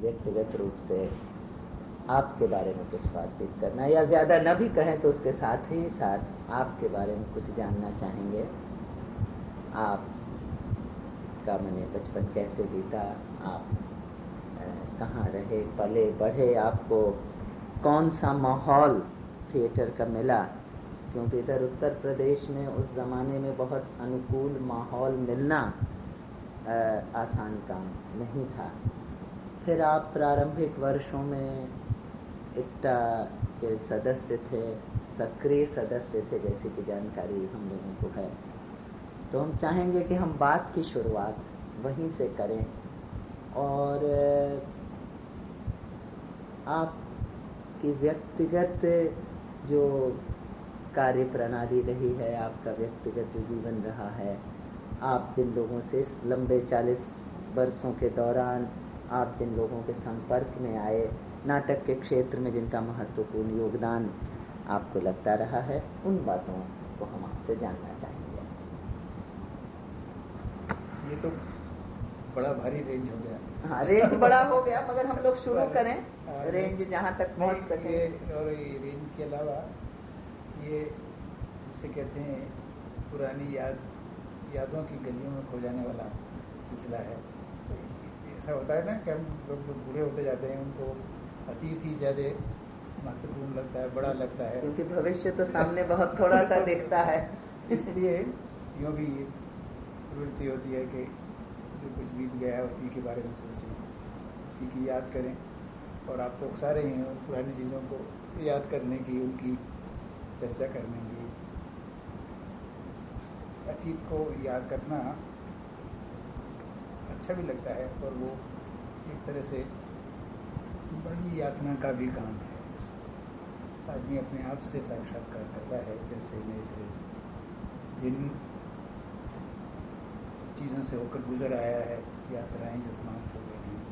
व्यक्तिगत रूप से आपके बारे में कुछ बातचीत करना या ज़्यादा न भी कहें तो उसके साथ ही साथ आपके बारे में कुछ जानना चाहेंगे। आप का मैंने बचपन कैसे बीता? आप कहाँ रहे? पले बढ़े? आपको कौन सा माहौल थिएटर का मिला? क्योंकि इधर उत्तर प्रदेश में उस ज़माने में बहुत अनुकूल माहौल मिलना आसान काम नहीं था। फिर आप प्रारंभिक वर्षों में इट्टा के सदस्य थे, सक्रिय सदस्य थे, जैसे कि जानकारी हम लोगों को है। तो हम चाहेंगे कि हम बात की शुरुआत वहीं से करें और आपकी व्यक्तिगत जो कार्य प्रणाली रही है, आपका व्यक्तिगत जो जीवन रहा है, आप जिन लोगों से लंबे चालीस वर्षों के दौरान आप जिन लोगों के संपर्क में आए नाटक के क्षेत्र में जिनका महत्वपूर्ण योगदान आपको लगता रहा है उन बातों को हम आपसे जानना चाहेंगे। ये तो बड़ा भारी रेंज हो गया। हाँ रेंज बड़ा हो गया मगर हम लोग शुरू करें। रेंज जहाँ तक पहुँच सके। और ये रेंज के अलावा ये जिसे कहते हैं पुरानी याद यादों की गलियों में खो जाने वाला सिलसिला है। ऐसा होता है ना कि हम लोग जो बूढ़े होते जाते हैं उनको अतीत ही ज़्यादा महत्वपूर्ण लगता है बड़ा लगता है। क्योंकि भविष्य तो सामने बहुत थोड़ा सा दिखता है। इसलिए यूँ भी प्रवृत्ति होती है कि जो कुछ बीत गया है उसी के बारे में सोचें उसी की याद करें। और आप तो उकसा रहे हैं पुरानी चीज़ों को याद करने की उनकी चर्चा करने की। अतीत को याद करना अच्छा भी लगता है और वो एक तरह से बड़ी यातना का भी काम है। आदमी अपने आप से साक्षात्कार करता है, जैसे नए सिरे से। जिन चीज़ों से होकर गुजर आया है, यात्राएँ जो समाप्त हो गई हैं,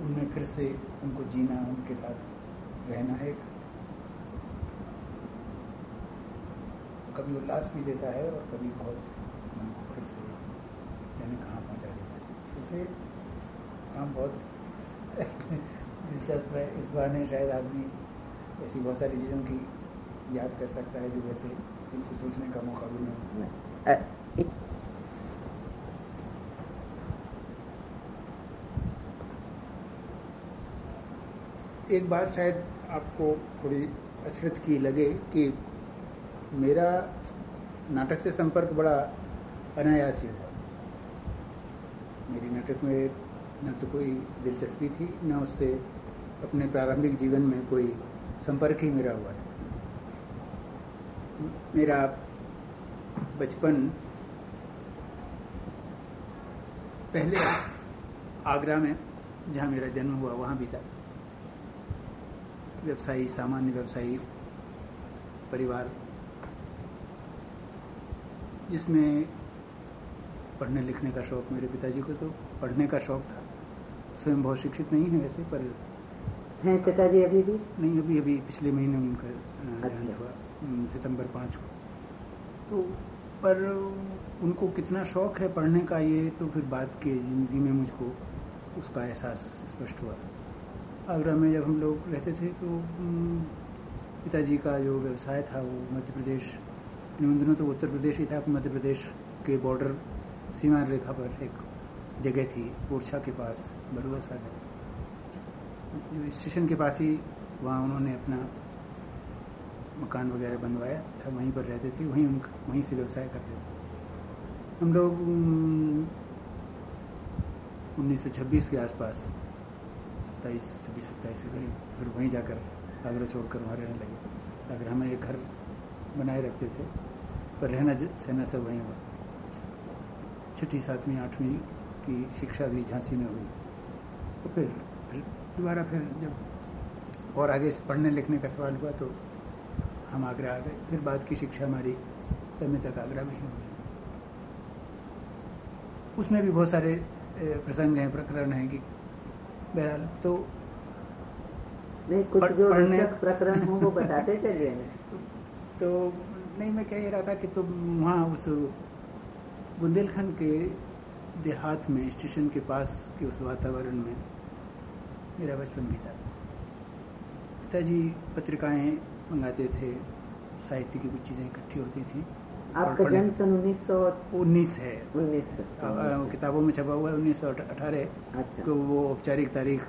उनमें फिर से उनको जीना, उनके साथ रहना है कभी उल्लास भी देता है और कभी बहुत मन को फिर से जाने कहाँ पहुँचा देता है इसे काम बहुत दिलचस्प है। इस बहाने शायद आदमी ऐसी बहुत सारी चीज़ों की याद कर सकता है जो वैसे इनसे सोचने का मौका भी नहीं एक बात शायद आपको थोड़ी अचरज की लगे कि मेरा नाटक से संपर्क बड़ा अनायास ही। हुआ मेरी नाटक में न तो कोई दिलचस्पी थी, न उससे अपने प्रारंभिक जीवन में कोई संपर्क ही मेरा हुआ था। मेरा बचपन पहले आगरा में, जहाँ मेरा जन्म हुआ, वहाँ था व्यवसायी, सामान्य व्यवसायी परिवार, जिसमें पढ़ने लिखने का शौक मेरे पिताजी को तो पढ़ने का शौक था। स्वयं बहुत शिक्षित नहीं है वैसे पर हैं पिताजी अभी भी? नहीं अभी अभी पिछले महीने उनका देहांत अच्छा। हुआ सितंबर पाँच को। तो पर उनको कितना शौक है पढ़ने का ये तो फिर बाद की ज़िंदगी में मुझको उसका एहसास स्पष्ट हुआ। आगरा में जब हम लोग रहते थे तो पिताजी का जो व्यवसाय था वो मध्य प्रदेश उन दिनों तो उत्तर प्रदेश ही था मध्य प्रदेश के बॉर्डर सीमा रेखा पर एक जगह थी, ओरछा के पास, बरुआ सागर। जो स्टेशन के पास ही वहाँ उन्होंने अपना मकान वगैरह बनवाया था, वहीं पर रहते थे, वहीं उनका, वहीं से व्यवसाय करते थे। हम लोग उन्नीस सौ छब्बीस के आसपास, सत्ताईस, छब्बीस, सत्ताईस के करीब, फिर वहीं जाकर आगरा छोड़कर वहाँ रहने लगे। आगरा में एक घर बनाए रखते थे, पर रहना सहना सब वहीं हुआ। छठी सातवीं आठवीं की शिक्षा भी झांसी में हुई। तो फिर फिर दोबारा फिर जब और आगे पढ़ने लिखने का सवाल हुआ तो हम आगरा आ गए। फिर बाद की शिक्षा हमारी एम तक आगरा में ही हुई। उसमें भी बहुत सारे प्रसंग हैं प्रकरण हैं कि बहरहाल तो नहीं कुछ जो पढ़ने प्रकरण हो वो बताते चलिए। तो नहीं मैं कह रहा था कि तुम वहाँ उस बुंदेलखंड के देहात में स्टेशन के पास के उस वातावरण में मेरा बचपन बीता। पिताजी पत्रिकाएँ मंगाते थे साहित्य की कुछ चीज़ें इकट्ठी होती थी। आपका जन्म सन उन्नीस सौ उन्नीस है। उन्नीस किताबों में छपा हुआ है उन्नीस सौ अठारह। अच्छा। तो वो औपचारिक तारीख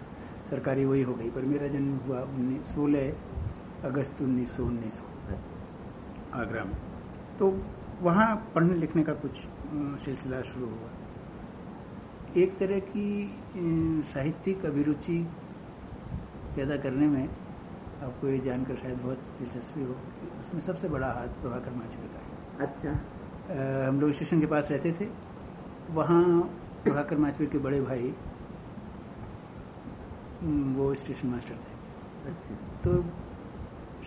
सरकारी वही हो गई पर मेरा जन्म हुआ उन्नीस सोलह अगस्त उन्नीस सौ उन्नीस को अच्छा। आगरा में। तो वहाँ पढ़ने लिखने का कुछ सिलसिला शुरू हुआ। एक तरह की साहित्यिक अभिरुचि पैदा करने में आपको ये जानकर शायद बहुत दिलचस्पी हो कि उसमें सबसे बड़ा हाथ प्रभाकर माछवे का है। अच्छा। आ, हम लोग स्टेशन के पास रहते थे। वहाँ प्रभाकर माछवे के बड़े भाई वो स्टेशन मास्टर थे। अच्छा। तो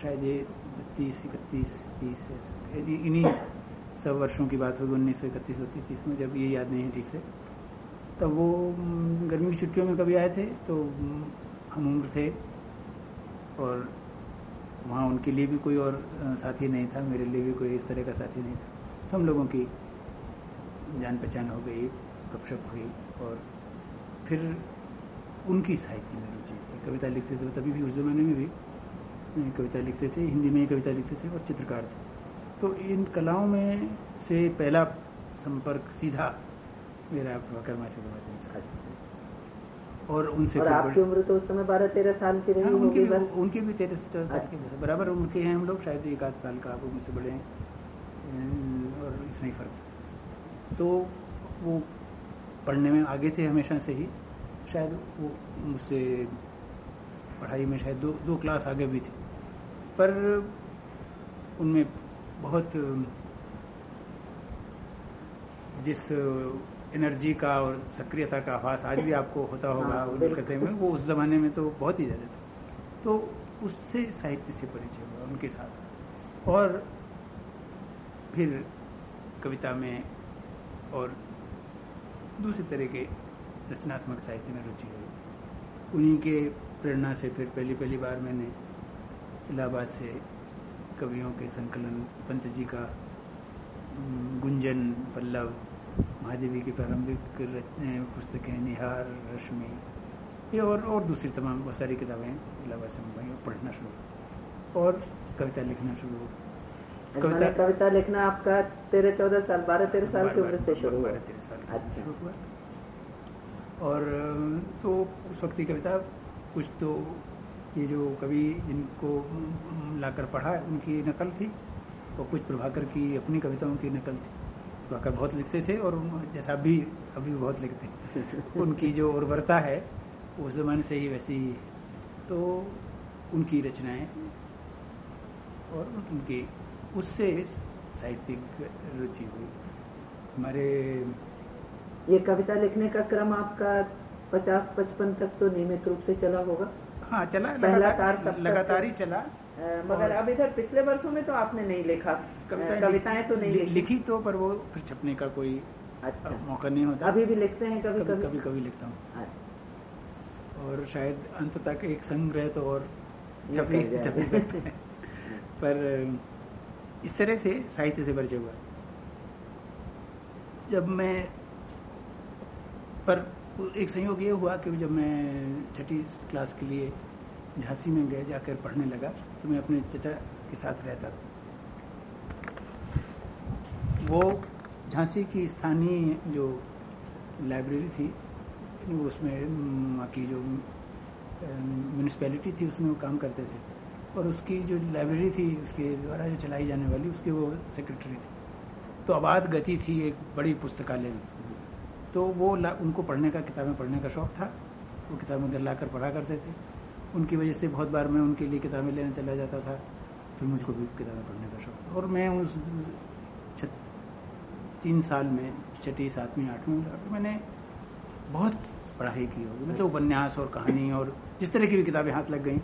शायद ये बत्तीस इकतीस तीस इन्हीं सब वर्षों की बात होगी, उन्नीस सौ इकतीस, बत्तीस, तीस में जब ये याद नहीं है ठीक से। तब वो गर्मी की छुट्टियों में कभी आए थे तो हम उम्र थे और वहाँ उनके लिए भी कोई और साथी नहीं था, मेरे लिए भी कोई इस तरह का साथी नहीं था। तो हम लोगों की जान पहचान हो गई, गपशप हुई और फिर उनकी साहित्य में रुचि थी। कविता लिखते थे, तभी भी, उस ज़माने में भी कविता लिखते थे, हिंदी में ही कविता लिखते थे और चित्रकार थे। तो इन कलाओं में से पहला संपर्क सीधा मेरा के माध्यम से अच्छा। और उनसे और आपकी उम्र तो उस समय बारह तेरह साल की रही हाँ, उनकी भी, बस? उनकी भी तेरह साल की अच्छा। बराबर उम्र के हैं हम लोग शायद एक आध साल का आप मुझसे बड़े हैं। और इतना ही फ़र्क तो वो पढ़ने में आगे थे हमेशा से ही। शायद वो मुझसे पढ़ाई में शायद दो दो क्लास आगे भी थे। पर उनमें बहुत जिस एनर्जी का और सक्रियता का आभास आज भी आपको होता होगा हाँ, कहते में वो उस ज़माने में तो बहुत ही ज़्यादा था। तो उससे साहित्य से परिचय हुआ उनके साथ। और फिर कविता में और दूसरे तरह के रचनात्मक साहित्य में रुचि हुई। उन्हीं के प्रेरणा से फिर पहली पहली बार मैंने इलाहाबाद से कवियों के संकलन पंत जी का गुंजन पल्लव महादेवी की प्रारंभिक पुस्तकें निहार रश्मि ये और और दूसरी तमाम बहुत सारी किताबें इलाहाबाद से मंगवाई और पढ़ना शुरू। और कविता लिखना शुरू हो कविता कविता- लिखना आपका तेरह चौदह साल बारह तेरह साल की उम्र से शुरू हुआ बारह तेरह साल अच्छा। शुरू हुआ और तो उस वक्त की कविता कुछ तो ये जो कवि जिनको लाकर पढ़ा, उनकी नकल थी और कुछ प्रभाकर की अपनी कविताओं की नकल थी। प्रभाकर बहुत लिखते थे और जैसा अभी अभी भी बहुत लिखते हैं। उनकी जो उर्वरता है, उस ज़माने से ही वैसी है। तो उनकी रचनाएँ और उनकी, उससे साहित्यिक रुचि हुई। हमारे ये कविता लिखने का क्रम आपका पचास, पचपन तक तो नियमित रूप से चला होगा। हाँ चला लगातार लगातार ही चला। मगर अब इधर पिछले वर्षों में तो आपने नहीं लिखा। कविताएँ तो नहीं लिखी। लिखी तो पर वो फिर छपने का कोई अच्छा। मौका नहीं होता। अभी भी लिखते हैं कभी कभी कभी कभी लिखता हूँ। अच्छा, और शायद अंत तक एक संग्रह तो और छप नहीं छप नहीं सकते हैं। पर इस तरह से साहित्य से परिचय हुआ जब मैं पर एक संयोग ये हुआ कि जब मैं छठी क्लास के लिए झांसी में गए, जाकर पढ़ने लगा तो मैं अपने चचा के साथ रहता था। वो झांसी की स्थानीय जो लाइब्रेरी थी उसमें की जो म्यूनिसपैलिटी थी, उसमें वो काम करते थे। और उसकी जो लाइब्रेरी थी, उसके द्वारा जो चलाई जाने वाली, उसके वो सेक्रेटरी थे। तो आबाद गति थी एक बड़ी पुस्तकालय तो वो उनको पढ़ने का किताबें पढ़ने का शौक़ था। वो किताबें घर लाकर पढ़ा करते थे। उनकी वजह से बहुत बार मैं उनके लिए किताबें लेने चला जाता था। फिर मुझको भी किताबें पढ़ने का शौक़ और मैं उस छत तीन साल में छठी सातवीं आठवीं में मैंने बहुत पढ़ाई की होगी। मतलब उपन्यास और कहानी और जिस तरह की भी किताबें हाथ लग गई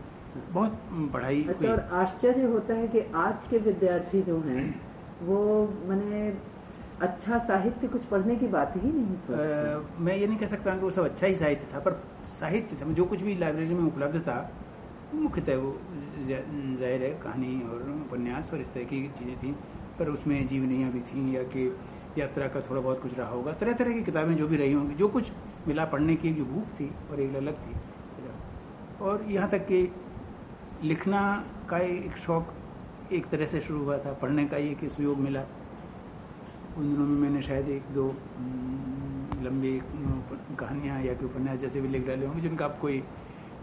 बहुत पढ़ाई अच्छा और आश्चर्य होता है कि आज के विद्यार्थी जो हैं वो मैंने अच्छा साहित्य कुछ पढ़ने की बात ही नहीं सोचते। मैं ये नहीं कह सकता कि वो सब अच्छा ही साहित्य था पर साहित्य था जो कुछ भी लाइब्रेरी में उपलब्ध था मुख्यतः वो ज़ाहिर है कहानी और उपन्यास और इस तरह की चीज़ें थी पर उसमें जीवनियाँ भी थीं या कि यात्रा का थोड़ा बहुत कुछ रहा होगा तरह तरह की किताबें जो भी रही होंगी जो कुछ मिला पढ़ने की जो भूख थी और एक ललक थी। और यहाँ तक कि लिखना का एक शौक एक तरह से शुरू हुआ था पढ़ने का एक सुयोग मिला उन दिनों में मैंने शायद एक दो लंबी कहानियाँ या कि उपन्यास जैसे भी लिख डाले होंगे जिनका आप कोई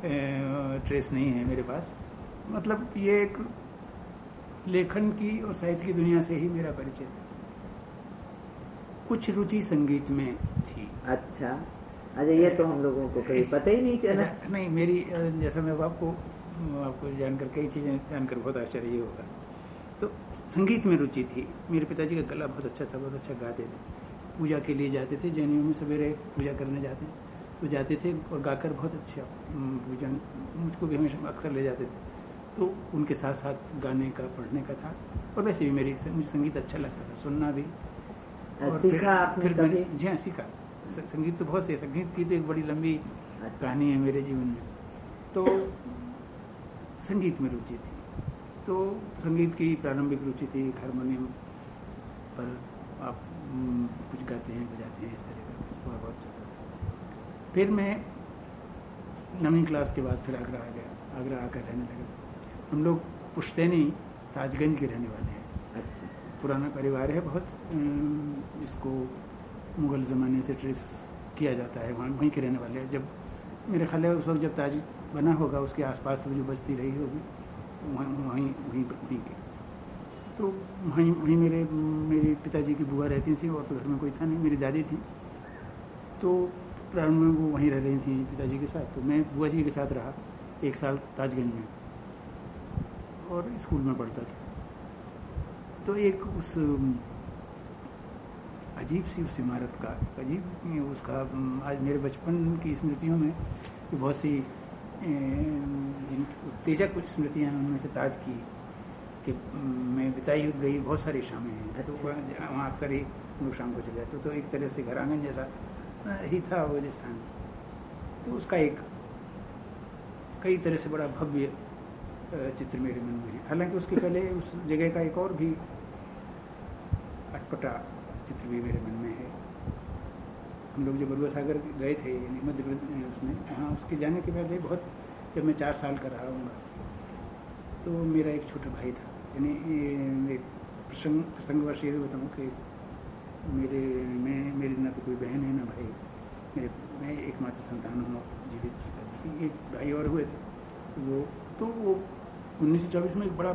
ट्रेस नहीं है मेरे पास। मतलब ये एक लेखन की और साहित्य की दुनिया से ही मेरा परिचय था। कुछ रुचि संगीत में थी। अच्छा। अच्छा ये तो हम लोगों को कभी पता ही नहीं चला। नहीं मेरी जैसा मैं आपको आपको जानकर कई चीज़ें जानकर बहुत आश्चर्य होगा। संगीत में रुचि थी। मेरे पिताजी का गला बहुत अच्छा था बहुत अच्छा गाते थे। पूजा के लिए जाते थे जैनियों में सवेरे पूजा करने जाते हैं। तो जाते थे और गाकर बहुत अच्छा पूजा मुझको भी हमेशा अक्सर ले जाते थे। तो उनके साथ साथ गाने का पढ़ने का था और वैसे भी मेरी मुझे संगीत अच्छा लगता था सुनना भी। और सीखा फिर, फिर जी हाँ सीखा। संगीत तो बहुत से संगीत की तो एक बड़ी लंबी अच्छा। कहानी है मेरे जीवन में। तो संगीत में रुचि थी। तो संगीत की प्रारंभिक रुचि थी हारमोनियम पर आप कुछ गाते हैं बजाते हैं इस तरह का कुछ थोड़ा बहुत चलता था। फिर मैं नवीं क्लास के बाद फिर आगरा आ गया। आगरा आकर रहने लगा। हम लोग पुश्तैनी ताजगंज के रहने वाले हैं। अच्छा। पुराना परिवार है बहुत इसको मुग़ल ज़माने से ट्रेस किया जाता है वहाँ वहीं के रहने वाले हैं। जब मेरे ख्याल है उस वक्त जब ताज बना होगा उसके आसपास जो बस्ती रही होगी वहीं वहीं वहीं के तो वहीं वहीं मेरे मेरे पिताजी की बुआ रहती थी और तो घर में कोई था नहीं, मेरी दादी थी। तो प्रारंभ में वो वहीं रह रही थी पिताजी के साथ। तो मैं बुआ जी के साथ रहा, एक साल ताजगंज में। और स्कूल में पढ़ता था। तो एक उस अजीब सी उस इमारत का, अजीब उसका आज मेरे बचपन की स्मृतियों में बहुत सी उत्तेजक कुछ स्मृतियाँ उनमें से ताज की कि मैं बिताई गई बहुत सारी शामें हैं। तो अच्छा। वहाँ अक्सर ही लोग शाम को चले जाते तो एक तरह से घर आँगन जैसा ही था वो स्थान तो उसका एक कई तरह से बड़ा भव्य चित्र मेरे मन में है। हालाँकि उसके पहले उस जगह का एक और भी अटपटा चित्र भी मेरे मन में है। हम लोग जब बरुआ सागर गए थे यानी मध्य प्रदेश उसमें वहाँ उसके जाने के पहले बहुत जब मैं चार साल का रहा हूँ तो मेरा एक छोटा भाई था यानी एक प्रसंग प्रसंगवश ये बताऊँ कि मेरे मैं मेरी ना तो कोई बहन है ना भाई मेरे मैं एकमात्र संतान हूँ जीवित पिता एक भाई और हुए थे तो वो तो वो उन्नीस सौ चौबीस में एक बड़ा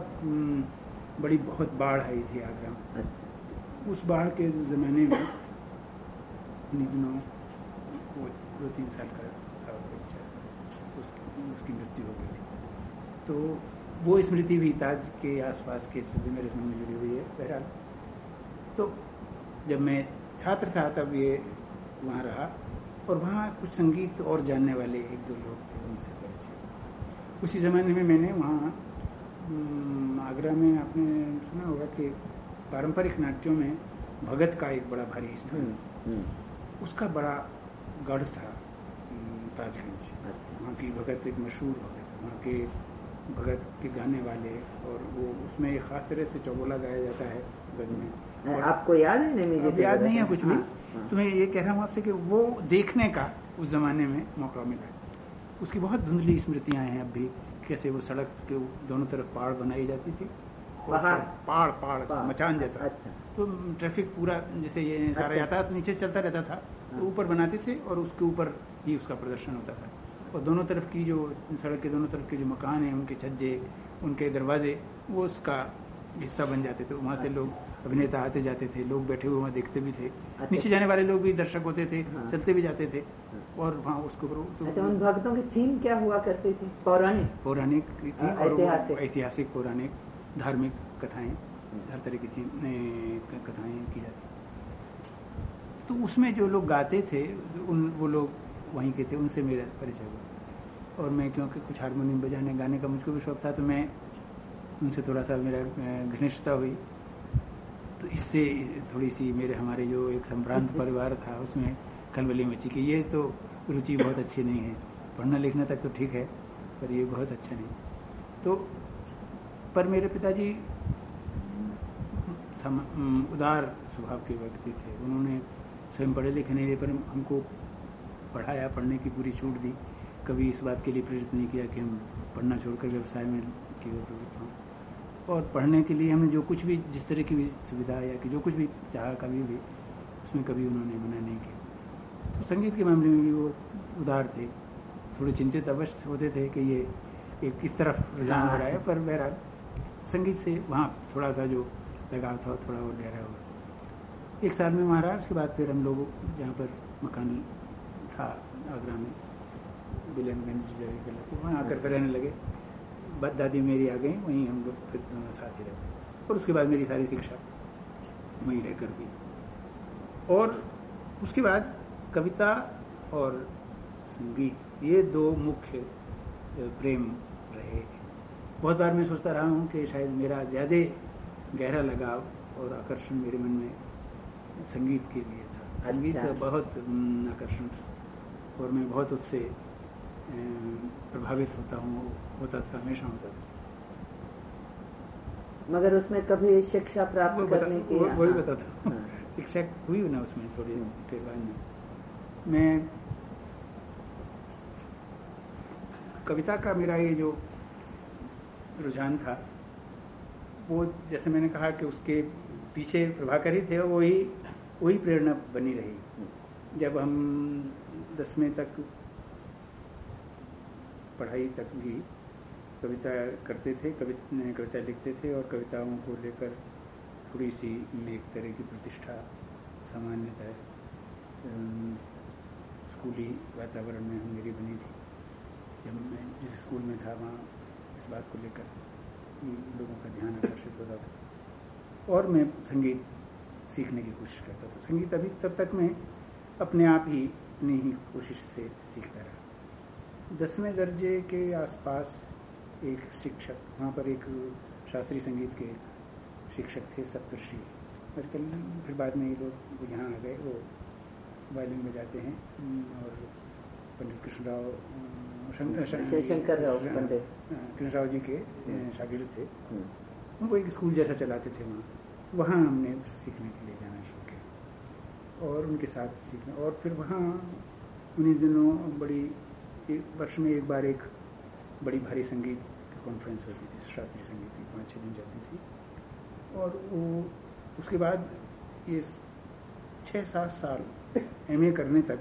बड़ी बहुत बाढ़ आई थी आगरा। अच्छा। उस बाढ़ के ज़माने में उन्हीं दिनों वो दो तीन साल का था बच्चा उसकी उसकी मृत्यु हो गई थी। तो वो स्मृति भी ताज के आसपास के स्मृति मेरे मन में जुड़ी हुई है बहरहाल। तो जब मैं छात्र था तब ये वहाँ रहा और वहाँ कुछ संगीत और जानने वाले एक दो लोग थे उनसे परिचय। उसी ज़माने में मैंने वहाँ आगरा में आपने सुना होगा कि पारंपरिक नाट्यों में भगत का एक बड़ा भारी स्थान हम्म, हम्म। उसका बड़ा गढ़ था ताजगंज अच्छा। वहाँ की भगत एक मशहूर भगत वहाँ के भगत के गाने वाले और वो उसमें एक खास तरह से चौबोला गाया जाता है गज में। आपको याद है नहीं मुझे याद नहीं है कुछ भी। हाँ, हाँ। तो मैं ये कह रहा हूँ आपसे कि वो देखने का उस जमाने में मौका मिला। उसकी बहुत धुंधली स्मृतियाँ हैं अब भी कैसे वो सड़क के दोनों तरफ़ पहाड़ बनाई जाती थी। पहाड़। पहाड़ पहाड़ मचान जैसा। अच्छा। तो ट्रैफ़िक पूरा जैसे ये सारा अच्छा। यातायात नीचे चलता रहता था तो हाँ। ऊपर बनाते थे और उसके ऊपर ही उसका प्रदर्शन होता था। और दोनों तरफ़ की जो सड़क के दोनों तरफ़ के जो मकान हैं उनके छज्जे उनके दरवाजे वो उसका हिस्सा बन जाते थे। वहाँ से लोग अभिनेता आते जाते थे लोग बैठे हुए वहाँ देखते भी थे। अच्छा। नीचे जाने वाले लोग भी दर्शक होते थे हाँ। चलते भी जाते थे हाँ। और वहाँ उसके ऊपर तो अच्छा उन भक्तों की थीम क्या हुआ करती थी? पौराणिक। पौराणिक थी और ऐतिहासिक पौराणिक। धार्मिक कथाएँ हर तरह की कथाएँ की जाती तो उसमें जो लोग गाते थे उन वो लोग वहीं के थे उनसे मेरा परिचय हुआ। और मैं क्योंकि कुछ हारमोनियम बजाने गाने का मुझको भी शौक था तो मैं उनसे थोड़ा सा मेरा घनिष्ठता हुई। तो इससे थोड़ी सी मेरे हमारे जो एक संभ्रांत परिवार था उसमें खलबली मची कि ये तो रुचि बहुत अच्छी नहीं है। पढ़ना लिखना तक तो ठीक है पर ये बहुत अच्छा नहीं तो पर मेरे पिताजी उदार स्वभाव के व्यक्ति थे। उन्होंने स्वयं पढ़े लिखे नहीं रहे पर हमको पढ़ाया पढ़ने की पूरी छूट दी। कभी इस बात के लिए प्रेरित नहीं किया कि हम पढ़ना छोड़कर व्यवसाय में की ओर प्रवृत्त हों। और पढ़ने के लिए हमने जो कुछ भी जिस तरह की भी सुविधा या कि जो कुछ भी चाहा कभी भी उसमें कभी उन्होंने मना नहीं किया। तो संगीत के मामले में भी वो उदार थे। थोड़े चिंतित अवश्य होते थे कि ये एक किस तरफ़ रुझान हो रहा है। पर बहरहाल संगीत से वहाँ थोड़ा सा जो लगाव था, थोड़ा और गहरा हुआ। एक साल में महाराज उसके बाद फिर हम लोग जहाँ पर मकान था, आगरा में बिलनगंज जगह लगे वहाँ आकर फिर रहने लगे। दादी मेरी आ गई, वहीं हम लोग फिर दोनों साथ ही रहते और उसके बाद मेरी सारी शिक्षा वहीं रहकर भी और उसके बाद कविता और संगीत, ये दो मुख्य प्रेम रहे। बहुत बार मैं सोचता रहा हूँ कि शायद मेरा ज़्यादा गहरा लगाव और आकर्षण मेरे मन में संगीत के लिए था संगीत अच्छा। बहुत आकर्षण था और मैं बहुत उससे प्रभावित होता हूँ होता था हमेशा होता था मगर उसमें कभी शिक्षा प्राप्त वो करने की वो, वही बताता हूँ हाँ। शिक्षा हुई ना उसमें थोड़ी हम्म। देर बाद में मैं कविता का मेरा ये जो रुझान था। वो जैसे मैंने कहा कि उसके पीछे प्रभाकर ही थे वही वही प्रेरणा बनी रही। जब हम दसवें तक पढ़ाई तक भी कविता करते थे, कविता कविता लिखते थे और कविताओं को लेकर थोड़ी सी एक तरह की प्रतिष्ठा, सामान्यतः स्कूली वातावरण में हम मेरी बनी थी। जब मैं जिस स्कूल में था, वहाँ इस बात को लेकर लोगों का ध्यान आकर्षित होता था। और मैं संगीत सीखने की कोशिश करता था। संगीत अभी तब तक मैं अपने आप ही अपनी ही कोशिश से सीखता रहा। दसवें दर्जे के आसपास एक शिक्षक, वहाँ पर एक शास्त्रीय संगीत के शिक्षक थे सप्तर्षि। आजकल फिर बाद में ये लोग यहाँ आ गए, वो वायलिन बजाते हैं, और पंडित कृष्णराव शंकर राव कृष्ण राव जी के शागिर्द थे। हम्म। वो एक स्कूल जैसा चलाते थे वहाँ। तो वहाँ हमने सीखने के लिए जाना शुरू किया। और उनके साथ सीखना और फिर वहाँ उन्हीं दिनों बड़ी एक वर्ष में एक बार एक बड़ी भारी संगीत की कॉन्फ्रेंस होती थी शास्त्रीय संगीत की पाँच छः दिन जाती थी। और वो उसके बाद ये छः सात साल एमए करने तक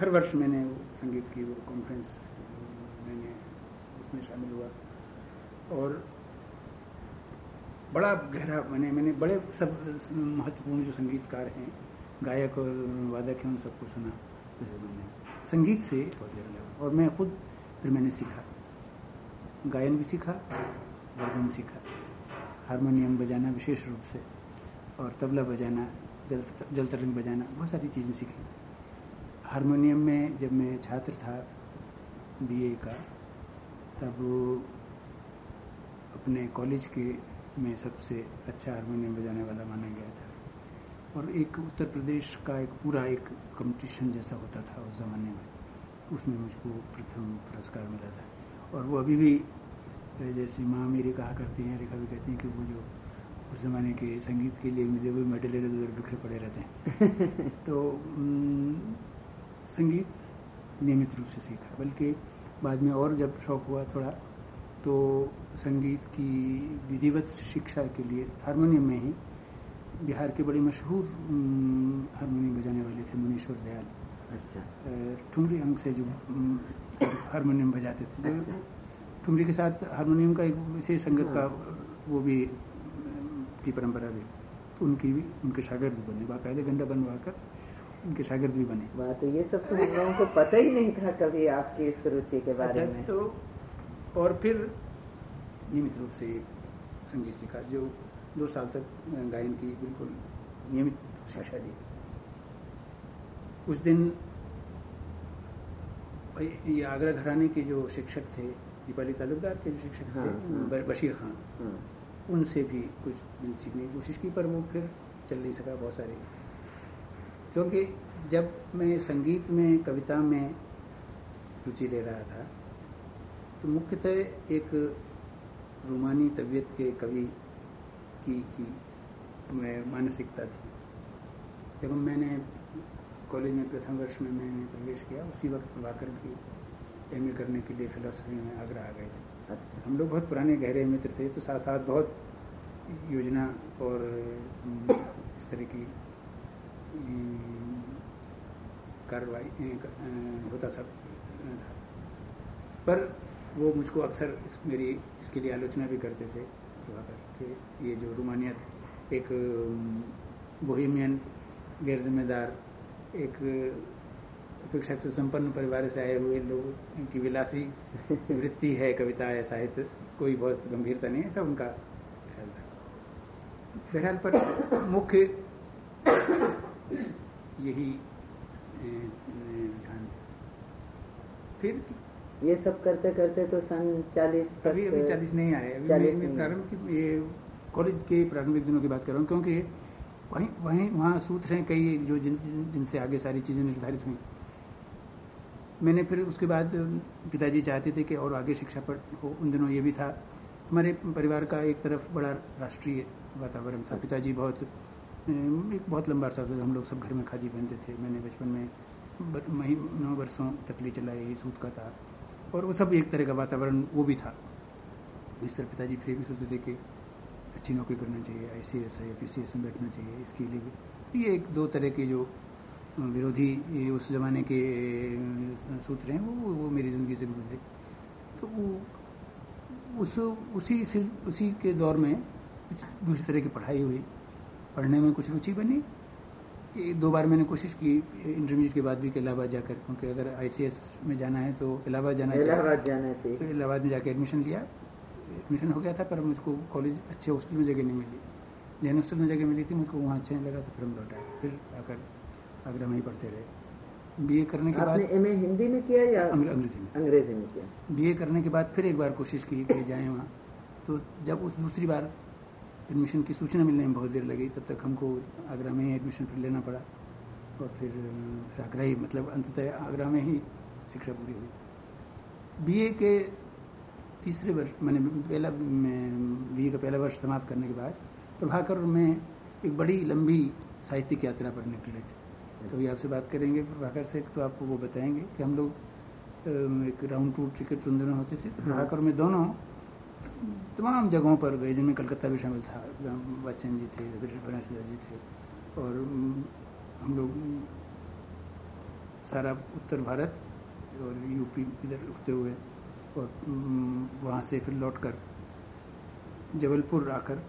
हर वर्ष मैंने वो संगीत की वो कॉन्फ्रेंस उसमें शामिल हुआ। और बड़ा गहरा मैंने मैंने बड़े सब महत्वपूर्ण जो संगीतकार हैं, गायक और वादक हैं, उन सबको सुना जैसे मैंने संगीत से और मैं खुद फिर मैंने सीखा। गायन भी सीखा वादन सीखा। हारमोनियम बजाना विशेष रूप से और तबला बजाना, जल जल तरंग बजाना, बहुत सारी चीज़ें सीखी। हारमोनियम में जब मैं छात्र था बीए का तब अपने कॉलेज के में सबसे अच्छा हारमोनियम बजाने वाला माना गया था। और एक उत्तर प्रदेश का एक पूरा एक कंपटीशन जैसा होता था उस ज़माने में उसमें मुझको प्रथम पुरस्कार मिला था। और वो अभी भी जैसे माँ मेरी कहा करती हैं रेखा भी कहती हैं कि वो जो उस ज़माने के संगीत के लिए मुझे वो मेडल इधर उधर बिखरे पड़े रहते हैं। तो संगीत नियमित रूप से सीखा बल्कि बाद में और जब शौक हुआ थोड़ा तो संगीत की विधिवत शिक्षा के लिए हारमोनियम में ही बिहार के बड़े मशहूर हारमोनियम बजाने वाले थे मुनीश्वर दयाल। अच्छा। ठुमरी अंग से जो हारमोनियम बजाते थे। अच्छा। ठुमरी के साथ हारमोनियम का एक विशेष संगत का हाँ। वो भी की परंपरा भी तो उनकी भी उनके शागिर्द बने। बाकायदे गंडा बनवा कर उनके शागिर्द भी बने। वाह तो ये सब तो हम लोगों को पता ही नहीं था कभी आपकी इस रुचि के बारे अच्छा, में। तो और फिर नियमित रूप से संगीत सीखा जो दो साल तक गायन की बिल्कुल नियमित शिक्षा दी। उस दिन ये आगरा घराने के जो शिक्षक थे दीपाली तालुकदार के जो शिक्षक हाँ, थे हाँ, बशीर खान हाँ, उनसे भी कुछ दिन सीखने की कोशिश की पर वो फिर चल नहीं सका बहुत सारे क्योंकि जब मैं संगीत में कविता में रुचि ले रहा था तो मुख्यतः एक रूमानी तबीयत के कवि की की मैं मानसिकता थी। जब मैंने कॉलेज में प्रथम वर्ष में मैंने प्रवेश किया उसी वक्त प्रभाकर की एम करने के लिए फिलोसफी में आगरा आ गए थे। अच्छा। हम लोग बहुत पुराने गहरे मित्र थे तो साथ साथ बहुत योजना और इस तरह की कार्रवाई होता सब था। पर वो मुझको अक्सर इस मेरी इसके लिए आलोचना भी करते थे प्रभाकर कि ये जो रूमानियत एक बोहिमियन गैर जिम्मेदार एक अपेक्षाकृत संपन्न परिवार से आए हुए लोग की विलासी वृत्ति है कविता है साहित्य कोई बहुत गंभीरता नहीं है सब उनका ख्याल था बहरहाल पर मुख्य यही ध्यान फिर ये सब करते करते तो सन चालीस अभी अभी चालीस नहीं आए। अभी प्रारंभ की ये कॉलेज के प्रारंभिक दिनों की बात कर रहा हूँ क्योंकि वहीं वहीं वहाँ सूत्र हैं कई जो जिन जिनसे आगे सारी चीज़ें निर्धारित हुई। मैंने फिर उसके बाद पिताजी चाहते थे कि और आगे शिक्षा पर हो। उन दिनों ये भी था। हमारे परिवार का एक तरफ़ बड़ा राष्ट्रीय वातावरण था। पिताजी बहुत एक बहुत लंबा अरसा था हम लोग सब घर में खादी पहनते थे। मैंने बचपन में मही, नौ वर्षों तकली चलाई ये सूत का था। और वो सब एक तरह का वातावरण वो भी था। इस तरह पिताजी फिर भी सोचते थे कि अच्छी नौकरी करना चाहिए आई सी एस या पी सी एस में बैठना चाहिए, इसके लिए भी। ये एक दो तरह के जो विरोधी उस ज़माने के सूत्र हैं, वो वो मेरी ज़िंदगी से गुजरे। तो वो, उस, उसी उसी के दौर में दूसरी तरह की पढ़ाई हुई। पढ़ने में कुछ रुचि बनी? दो बार मैंने कोशिश की इंटरमीडिएट के बाद भी कि इलाहाबाद जाकर क्योंकि अगर आईसीएस में जाना है तो इलाहाबाद जाना इलाहाबाद जाना चाहिए। तो इलाहाबाद में जाकर एडमिशन लिया। एडमिशन हो गया था पर मुझको कॉलेज अच्छे हॉस्टल में जगह नहीं मिली। जैन हॉस्टल में जगह मिली थी मुझको वहाँ अच्छा नहीं लगा तो फिर हम लौट। फिर आकर आगरा में ही पढ़ते रहे। बीए करने के बाद एम हिंदी में किया या अंग्रेज़ी में? अंग्रेज़ी में किया? बीए करने के बाद फिर एक बार कोशिश की कि जाएँ वहाँ। तो जब उस दूसरी बार एडमिशन की सूचना मिलने में बहुत देर लगी तब तक हमको आगरा में ही एडमिशन फिर लेना पड़ा। और फिर फिर आगरा ही मतलब अंततः आगरा में ही शिक्षा पूरी हुई। बीए के तीसरे वर्ष मैंने पहला बीए का पहला वर्ष समाप्त करने के बाद प्रभाकर में एक बड़ी लंबी साहित्यिक यात्रा पर निकले थे। कभी आपसे बात करेंगे प्रभाकर से तो आपको वो बताएँगे कि हम लोग एक राउंड टूर टिकट उन होते थे। तो प्रभाकर में दोनों तमाम जगहों पर गए, जिनमें कलकत्ता भी शामिल था बच्चन जी थे गणेश जी थे, और, हम लोग सारा उत्तर भारत और यूपी इधर उठते हुए और, वहाँ से फिर लौट कर जबलपुर आकर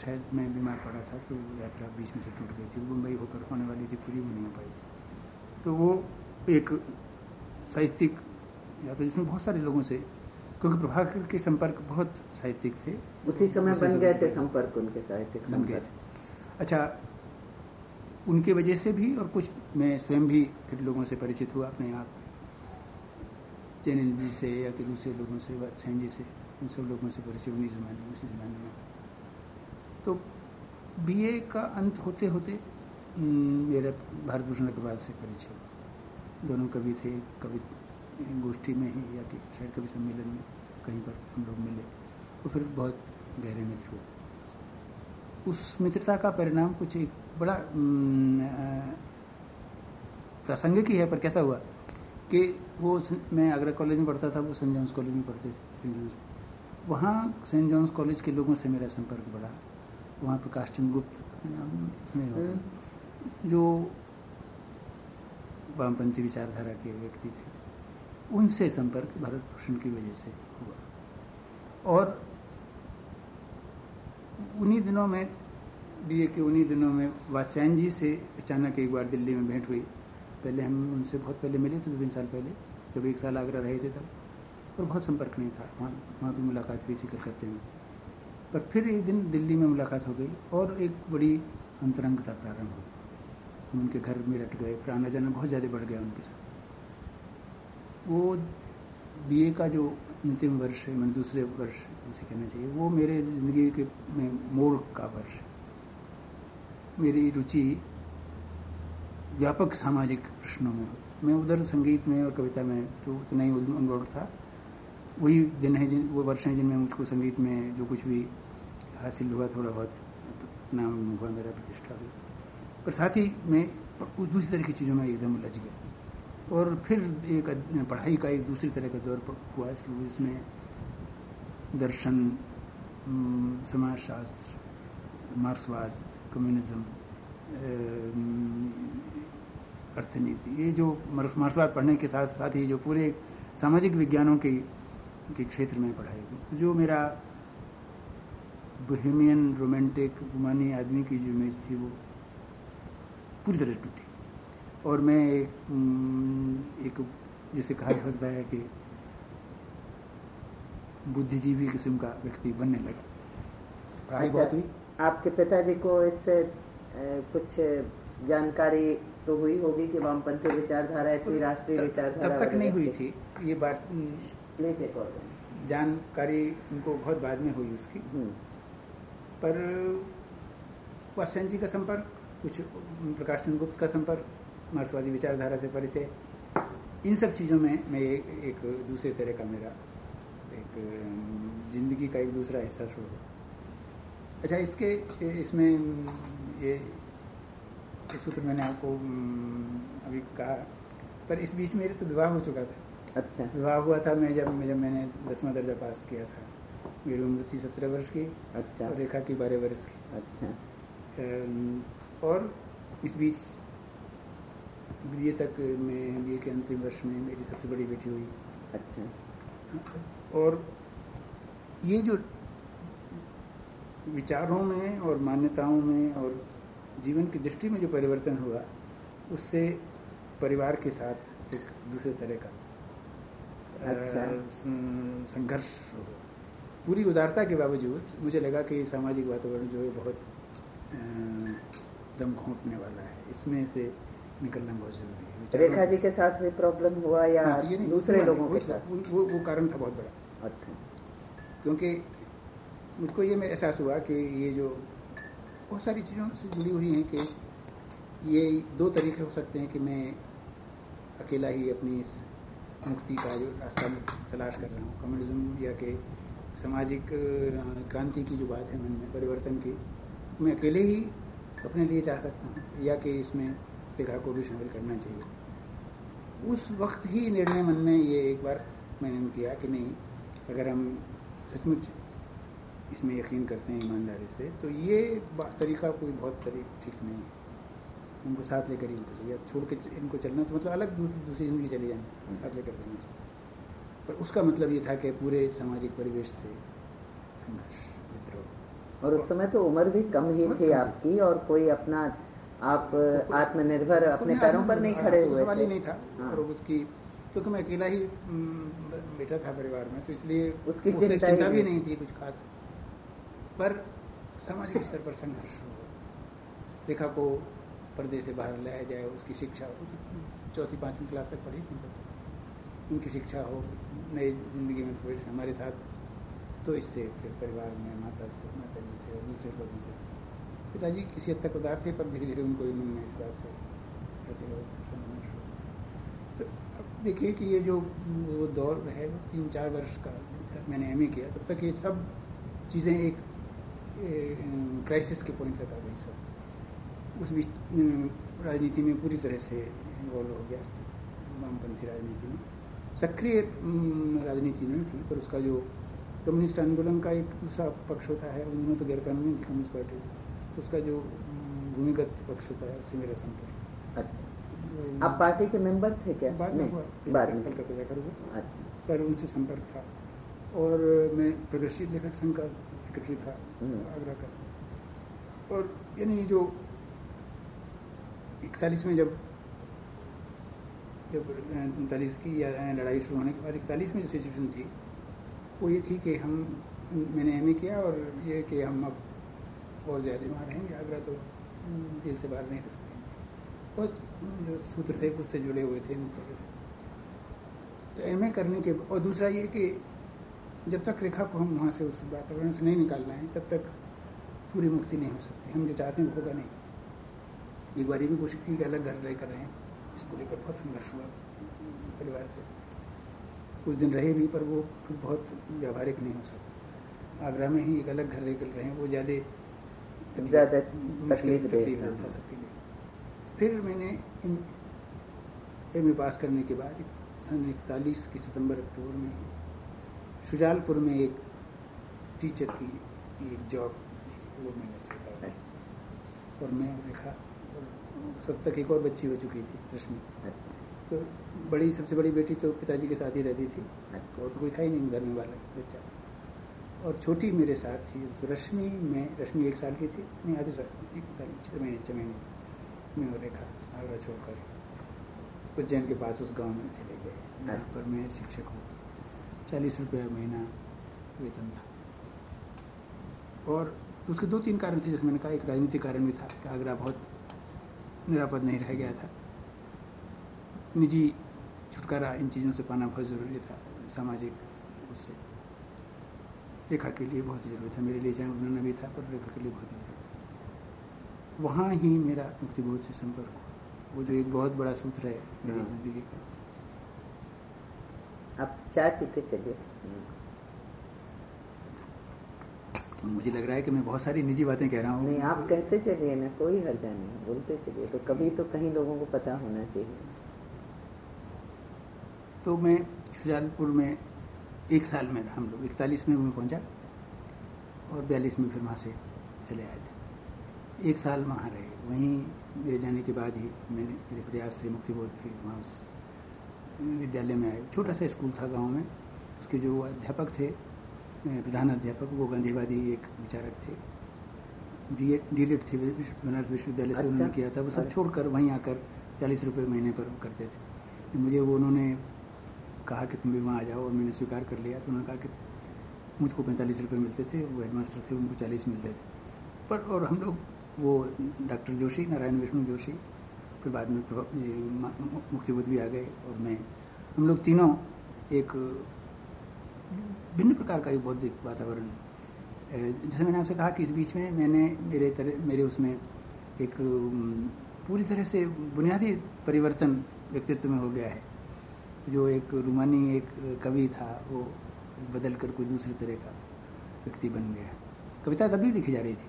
शायद मैं बीमार पड़ा था तो यात्रा बीच में से टूट गई थी, मुंबई होकर होने वाली थी, पूरी नहीं हो पाई थी। तो वो एक साहित्यिक यात्रा, जिसमें बहुत सारे लोगों से क्योंकि प्रभाकर के संपर्क बहुत साहित्यिक थे। उसी समय बन गए थे संपर्क उनके साहित्यिक बन गए अच्छा उनके वजह से भी और कुछ मैं स्वयं भी फिर लोगों से परिचित हुआ अपने आप। जैनिंद जी से या कि दूसरे लोगों से सैन जी से इन सब लोगों से परिचय उन्हीं जमाने में उसी जमाने में। तो बीए का अंत होते होते मेरा भारत भूषण अग्रवाल से परिचय। दोनों कवि थे कवि गोष्ठी में ही या कि शायद कवि सम्मेलन में। कहीं पर हम लोग मिले और फिर बहुत गहरे मित्र हुए। उस मित्रता का परिणाम कुछ एक बड़ा प्रासंगिक ही है पर कैसा हुआ कि वो मैं आगरा कॉलेज में पढ़ता था वो सेंट जॉन्स कॉलेज में पढ़ते थे सेंट जॉन्स। वहाँ सेंट जॉन्स कॉलेज के लोगों से मेरा संपर्क बढ़ा। वहाँ प्रकाश चंद गुप्त हम्म। जो वामपंथी विचारधारा के व्यक्ति थे। उनसे संपर्क भरत भूषण की वजह से हुआ। और उन्हीं दिनों में बीए के उन्हीं दिनों में वात्स्यायन जी से अचानक एक बार दिल्ली में भेंट हुई। पहले हम उनसे बहुत पहले मिले थे, दो तीन साल पहले, जब एक साल आगरा रहे थे तब। और बहुत संपर्क नहीं था, वहाँ वहाँ भी मुलाकात हुई थी कलकत्ते में। पर फिर एक दिन दिल्ली में मुलाकात हो गई और एक बड़ी अंतरंगता प्रारंभ हुई। उनके घर में रट गए फिर आना जाना बहुत ज़्यादा बढ़ गया उनके साथ। वो बीए का जो अंतिम वर्ष है मैंने दूसरे वर्ष, जिसे कहना चाहिए, वो मेरे ज़िंदगी के में मोड़ का वर्ष है। मेरी रुचि व्यापक सामाजिक प्रश्नों में मैं उधर संगीत में और कविता में तो उतना ही इन्वॉल्व था। वही दिन है जिन, वो वर्ष हैं जिनमें मुझको संगीत में जो कुछ भी हासिल हुआ, थोड़ा बहुत नाम हुआ, मेरा प्रतिष्ठा हुई। पर साथ ही मैं दूसरी तरह की चीज़ों में एकदम उलझ गया। और फिर एक पढ़ाई का एक दूसरी तरह का दौर हुआ शुरू इसमें। दर्शन समाजशास्त्र, मार्क्सवाद, कम्युनिज्म अर्थनीति, ये जो मार्क्सवाद पढ़ने के साथ साथ ही जो पूरे सामाजिक विज्ञानों के के क्षेत्र में पढ़ाई तो जो मेरा बोहेमियन रोमांटिक, गुमानी आदमी की जो इमेज थी वो पूरी तरह टूटी। और मैं एक जैसे कहा जा सकता है कि बुद्धिजीवी किस्म का व्यक्ति बनने लगा। पढ़ाई अच्छा, बहुत हुई। आपके पिताजी को इससे कुछ जानकारी तो हुई होगी कि वामपंथी विचारधारा इतनी राष्ट्रीय विचारधारा तब तक नहीं हुई थी। ये बात जानकारी उनको बहुत बाद में हुई उसकी। हम्म। पर वासन जी का संपर्क कुछ प्रकाश चंद्र गुप्त का संपर्क मार्क्सवादी विचारधारा से परिचय इन सब चीज़ों में मैं एक, एक दूसरे तरह का मेरा एक ज़िंदगी का एक दूसरा हिस्सा शुरू हो अच्छा इसके इसमें ये इस सूत्र मैंने आपको अभी कहा पर इस बीच मेरे तो विवाह हो चुका था। अच्छा। विवाह हुआ था मैं जब जब मैंने दसवां दर्जा पास किया था। मेरी उम्र थी सत्रह वर्ष की अच्छा। और रेखा की बारह वर्ष की। अच्छा। और इस बीच बी तक में बी के अंतिम वर्ष में मेरी सबसे बड़ी बेटी हुई। अच्छा। और ये जो विचारों में और मान्यताओं में और जीवन की दृष्टि में जो परिवर्तन हुआ उससे परिवार के साथ एक दूसरे तरह का अच्छा। संघर्ष पूरी उदारता के बावजूद मुझे लगा कि सामाजिक वातावरण जो है बहुत दम घोंटने वाला है। इसमें से निकलना बहुत ज़रूरी है। रेखा जी के साथ भी प्रॉब्लम हुआ या हाँ, तो दूसरे लोगों के साथ? वो, वो, वो कारण था बहुत बड़ा। अच्छा। क्योंकि मुझको ये में एहसास हुआ कि ये जो बहुत सारी चीज़ों से जुड़ी हुई हैं कि ये दो तरीके हो सकते हैं कि मैं अकेला ही अपनी इस मुक्ति का जो रास्ता तलाश कर रहा हूँ। कम्युनिज्म या कि सामाजिक क्रांति की जो बात है मन में परिवर्तन की मैं अकेले ही अपने लिए चाह सकता हूँ। या कि इसमें लेखा को भी शामिल करना चाहिए। उस वक्त ही निर्णय मन में ये एक बार मैंने किया कि नहीं अगर हम सचमुच इसमें यकीन करते हैं ईमानदारी से तो ये तरीका कोई बहुत सही ठीक नहीं है। उनको साथ लेकर ही उनको चाहिए। छोड़ के इनको चलना तो मतलब अलग दूसरी ज़िंदगी चली जाए साथ लेकर चलना चाहिए। पर उसका मतलब ये था कि पूरे सामाजिक परिवेश से संघर्ष विद्रोह। और उस समय तो उम्र भी कम ही थी। आपकी और कोई अपना आप आत्मनिर्भर अपने पैरों पर नहीं खड़े हुए सवाल ही नहीं था हाँ। और उसकी क्योंकि मैं अकेला ही बेटा था परिवार में तो इसलिए उसकी चिंता भी नहीं थी। कुछ खास। पर सामाजिक स्तर पर संघर्ष रेखा को पर्दे से बाहर लाया जाए उसकी शिक्षा चौथी पांचवी क्लास तक पढ़ी थी उनकी शिक्षा हो नई ज़िंदगी में प्रवेश हमारे साथ। तो इससे फिर परिवार में माता से माता जी से और दूसरे लोगों से पिताजी किसी हद तक उदार थे, पर धीरे धीरे उनको मन में इस बात से प्रतिरोध तो अब देखिए कि ये जो वो दौर है, वो तीन चार वर्ष का तक मैंने एमए किया, तब तक ये सब चीज़ें एक क्राइसिस के पॉइंट तक आ गई सब। उस बीच राजनीति में पूरी तरह से इन्वॉल्व हो गया, वामपंथी राजनीति में। सक्रिय राजनीति नहीं थी, पर उसका जो कम्युनिस्ट आंदोलन का एक दूसरा पक्ष होता है, उन दिनों तो गैरकानूनी थी, कम्युनिस्ट पार्टी। उसका जो भूमिगत पक्ष होता है उससे मेरा संपर्क अच्छा। आप पार्टी के मेंबर थे क्या? बाद में हुआ बाद में। कलकत्ता जाकर हुआ। अच्छा। पर उनसे संपर्क था। और मैं प्रगतिशील लेखक संघ का सेक्रेटरी था हम्म। आगरा का। और यानी जो इकतालीस में जब जब उनतालीस की लड़ाई शुरू होने के बाद इकतालीस में जो सिचुएशन थी वो ये थी कि हम मैंने एमए किया और ये कि हम अब बहुत ज़्यादा रहेंगे, आगरा तो जेल से बाहर नहीं रह सकेंगे। बहुत जो सूत्र थे, उससे जुड़े हुए थे इन तरह से। तो एमए करने के, और दूसरा ये कि जब तक रेखा को हम वहाँ से उस वातावरण से नहीं निकालना है, तब तक पूरी मुक्ति नहीं हो सकती। हम जो चाहते हैं होगा नहीं। एक बार ये भी कोशिश की कि अलग घर रह कर रहे, इसको लेकर बहुत संघर्ष हुआ परिवार से। कुछ दिन रहे भी, पर वो फिर बहुत व्यावहारिक नहीं हो सका आगरा में ही एक अलग घर लेकर रहे, वो ज़्यादा ज़्यादा तकलीफ़ सबके लिए। फिर मैंने एम ए पास करने के बाद सन इकतालीस की सितंबर अक्टूबर में शुजालपुर में एक टीचर की एक जॉब वो मैंने स्वीकार और मैं रेखा वक्त तक एक और बच्ची हो चुकी थी रश्मि। अच्छा। तो बड़ी सबसे बड़ी बेटी तो पिताजी के साथ ही रहती थी। अच्छा। और तो कोई था ही नहीं घर में वाला बच्चा। और छोटी मेरे साथ थी रश्मि में रश्मि एक साल की थी नहीं आधे साल एक साल छः महीने छः महीने की मैं और रेखा आगरा छोड़कर उज्जैन के पास उस गाँव में चले गए जहाँ पर मैं शिक्षक हूँ। चालीस रुपये महीना वेतन था। और तो उसके दो तीन कारण थे जैसे मैंने कहा एक राजनीतिक कारण भी था कि आगरा बहुत निरापद नहीं रह गया था। निजी छुटकारा इन चीज़ों से पाना बहुत ज़रूरी था सामाजिक उससे रेखा के लिए बहुत ज़रूरी था। मेरे लिए चाहे उन्होंने भी था पर रेखा के लिए बहुत ज़रूरी था। वहाँ ही मेरा मुक्तिबोध से संपर्क हुआ। वो जो एक बहुत बड़ा सूत्र है मेरी हाँ। ज़िंदगी का। आप चाय पीते चलिए। तो मुझे लग रहा है कि मैं बहुत सारी निजी बातें कह रहा हूँ। नहीं आप कहते चलिए ना कोई हर्जा नहीं बोलते चलिए। तो कभी तो कहीं लोगों को पता होना चाहिए। तो मैं शुजालपुर में एक साल में हम लोग इकतालीस में मैं पहुँचा और बयालीस में फिर वहाँ से चले आए थे। एक साल वहाँ रहे। वहीं मेरे जाने के बाद ही मैंने मेरे प्रयास से मुक्तिबोध फिर वहाँ उस विद्यालय में आए। छोटा सा स्कूल था गाँव में। उसके जो अध्यापक थे प्रधान अध्यापक वो गांधीवादी एक विचारक थे। डीएड थे विश्व- बनारस विश्वविद्यालय से अच्छा। उन्होंने किया था। वो सब। छोड़कर वहीं आकर चालीस रुपये महीने पर करते थे। मुझे वो उन्होंने कहा कि तुम भी वहाँ आ जाओ और मैंने स्वीकार कर लिया। तो उन्होंने कहा कि मुझको पैंतालीस रुपये मिलते थे, वो हेडमास्टर थे, उनको चालीस मिलते थे। पर और हम लोग, वो डॉक्टर जोशी, नारायण विष्णु जोशी, फिर बाद में प्रभा- ये मा- मु- मुक्तिबोध भी आ गए और मैं, हम लोग तीनों एक भिन्न प्रकार का एक बौद्धिक वातावरण जैसे मैंने आपसे कहा कि इस बीच में मैंने मेरे तरह, मेरे उसमें एक पूरी तरह से बुनियादी परिवर्तन व्यक्तित्व में हो गया है। जो एक रूमानी एक कवि था वो बदल कर कोई दूसरे तरह का व्यक्ति बन गया कविता तभी लिखी जा रही थी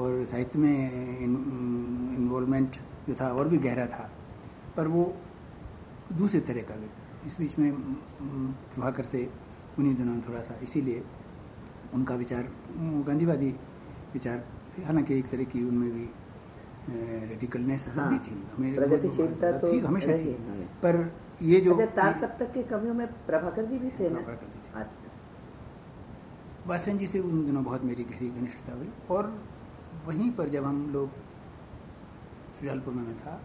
और साहित्य में इन्वॉल्वमेंट जो था और भी गहरा था पर वो दूसरे तरह का व्यक्ति इस बीच में प्रभाकर से उन्हीं दिनों थोड़ा सा इसीलिए उनका विचार गांधीवादी विचार हालाँकि एक तरह की उनमें भी रेडिकलनेस हाँ, भी थी। तो थी हमेशा थी। पर ये जो अच्छा तार सप्तक के कवियों में प्रभाकर जी भी थे ना। अच्छा। वासन जी से उन दिनों बहुत मेरी गहरी घनिष्ठता हुई। और वहीं पर जब हम लोग सुजालपुर में था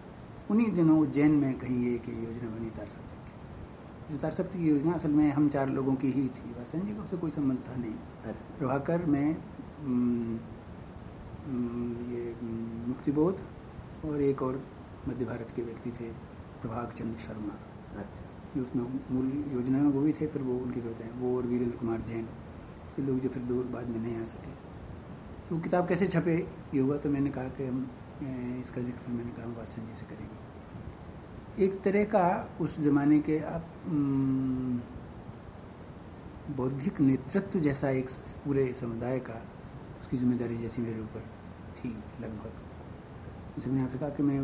उन्हीं दिनों उज्जैन में कहीं एक योजना बनी तार सप्तक की। जो तार सप्तक की योजना असल में हम चार लोगों की ही थी। वासन जी को उससे कोई संबंध था नहीं। अच्छा। प्रभाकर में ये मुक्तिबोध और एक और मध्य भारत के व्यक्ति थे प्रभाग चंद्र शर्मा। अच्छा। जो उसमें मूल योजना में वो भी थे, फिर वो उनकी कविताएँ वो और वीरेंद्र कुमार जैन। के लोग जो फिर दूर बाद में नहीं आ सके। तो किताब कैसे छपे, ये हुआ तो मैंने कहा कि हम इसका ज़िक्र फिर मैंने कहा, हम वात्सन जी से करेंगे। एक तरह का उस जमाने के आप बौद्धिक नेतृत्व जैसा एक पूरे समुदाय का उसकी ज़िम्मेदारी जैसी मेरे ऊपर थी लगभग। जैसे मैंने आपसे कहा कि मैं